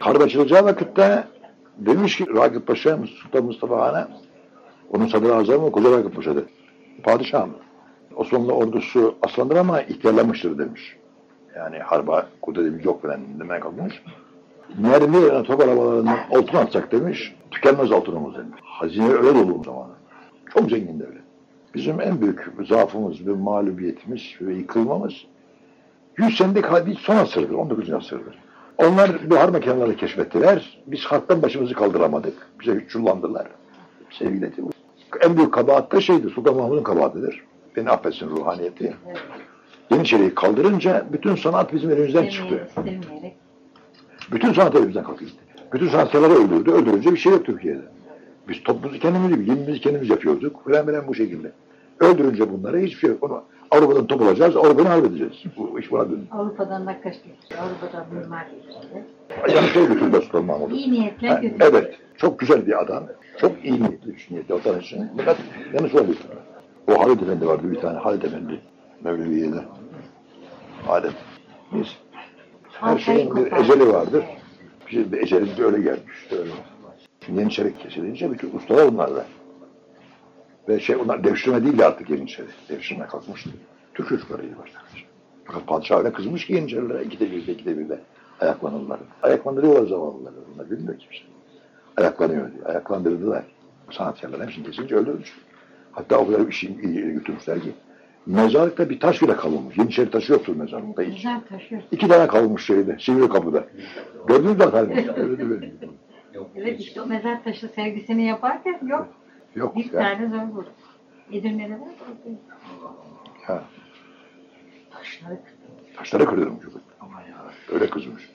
Harp açılacağı vakitte demiş ki Ragıp Paşa, Sultan Mustafa Han'a, onun sadrazamı mı, Koca Ragıp Paşa'dır. Padişahım, Osmanlı ordusu aslandır ama ihtiyarlamıştır demiş. Yani harba kudretimiz yok falan demeye kalkmış. Mermi yerine top arabalarından altın atsak demiş, tükenmez altınımız demiş. Hazine öyle dolu o zamanı. Çok zengin devlet. Bizim en büyük zaafımız ve mağlubiyetimiz ve yıkılmamız 100 senelik hadis son asırdır, 19. asırdır. Onlar bu harp makinelerini keşfettiler. Biz harpten başımızı kaldıramadık. Bize güç çullandılar. Sevgili. En büyük kabahat da şeydi, Sultan Mahmud'un kabahatidir. Beni affetsin ruhaniyeti. Yeniçeri'yi kaldırınca bütün sanat bizim elimizden çıktı. Bütün sanat elimizden kalktı. Bütün sanatkarları öldürdü. Öldürünce bir şey yok Türkiye'de. Biz topumuzu kendimiz yemimizi kendimiz yapıyorduk. Falan falan bu şekilde. Öldürünce bunları hiçbir şey yok. Onu Avrupa'dan top alacağız, Avrupa'nı halledeceğiz. Bu iş buna döndü. Avrupa'dan nakkaş getirdi. Avrupa'dan mimar getirdi. Yani şey götürdü Sultan Mahmud'u. İyi niyetle Ha, götürdü. Evet. Çok güzel bir adam. Çok iyi niyetli, üç niyetli vatan için. Fakat yanlış oldu. O Halid Efendi vardı bir tane. Halid Efendi. Mevleviye'de. Halid. Biz. Her şeyin bir eceli vardır. Bizim bir ecelimiz de öyle gelmiş. Öyle. Şimdi Yeniçeri kesilince bütün ustalar bunlarla. Ve şey onlar devşirme değil de artık Yeniçeri. Devşirme kalkmıştı. Türk çocuklarıydı başlangıç. Fakat padişah öyle kızmış ki Yeniçerilere ikide birde ikide birde ayaklanırlar. Ayaklandırıyorlar zavallıları. Bunlar bilmiyor kimse. Ayaklanıyor diye. Ayaklandırdılar. Sanatkarların hepsini kesince öldürmüş. Hatta o kadar bir şey götürmüşler ki mezarlıkta bir taş bile kalınmış. Yeniçeri taşı yoktur mezarlıkta hiç. Güzel taşıyor. İki tane kalmış şeyde, Sivri kapıda. Gördünüz mü efendim? Öyle de böyle. Evet işte o mezar taşı sevgisini yaparken yok. Yok Bir ya. tane zor bulur. Edirne'de var. Ha, Taşları taşlara kırıyorum çocuk. Aman ya. Öyle kızmış.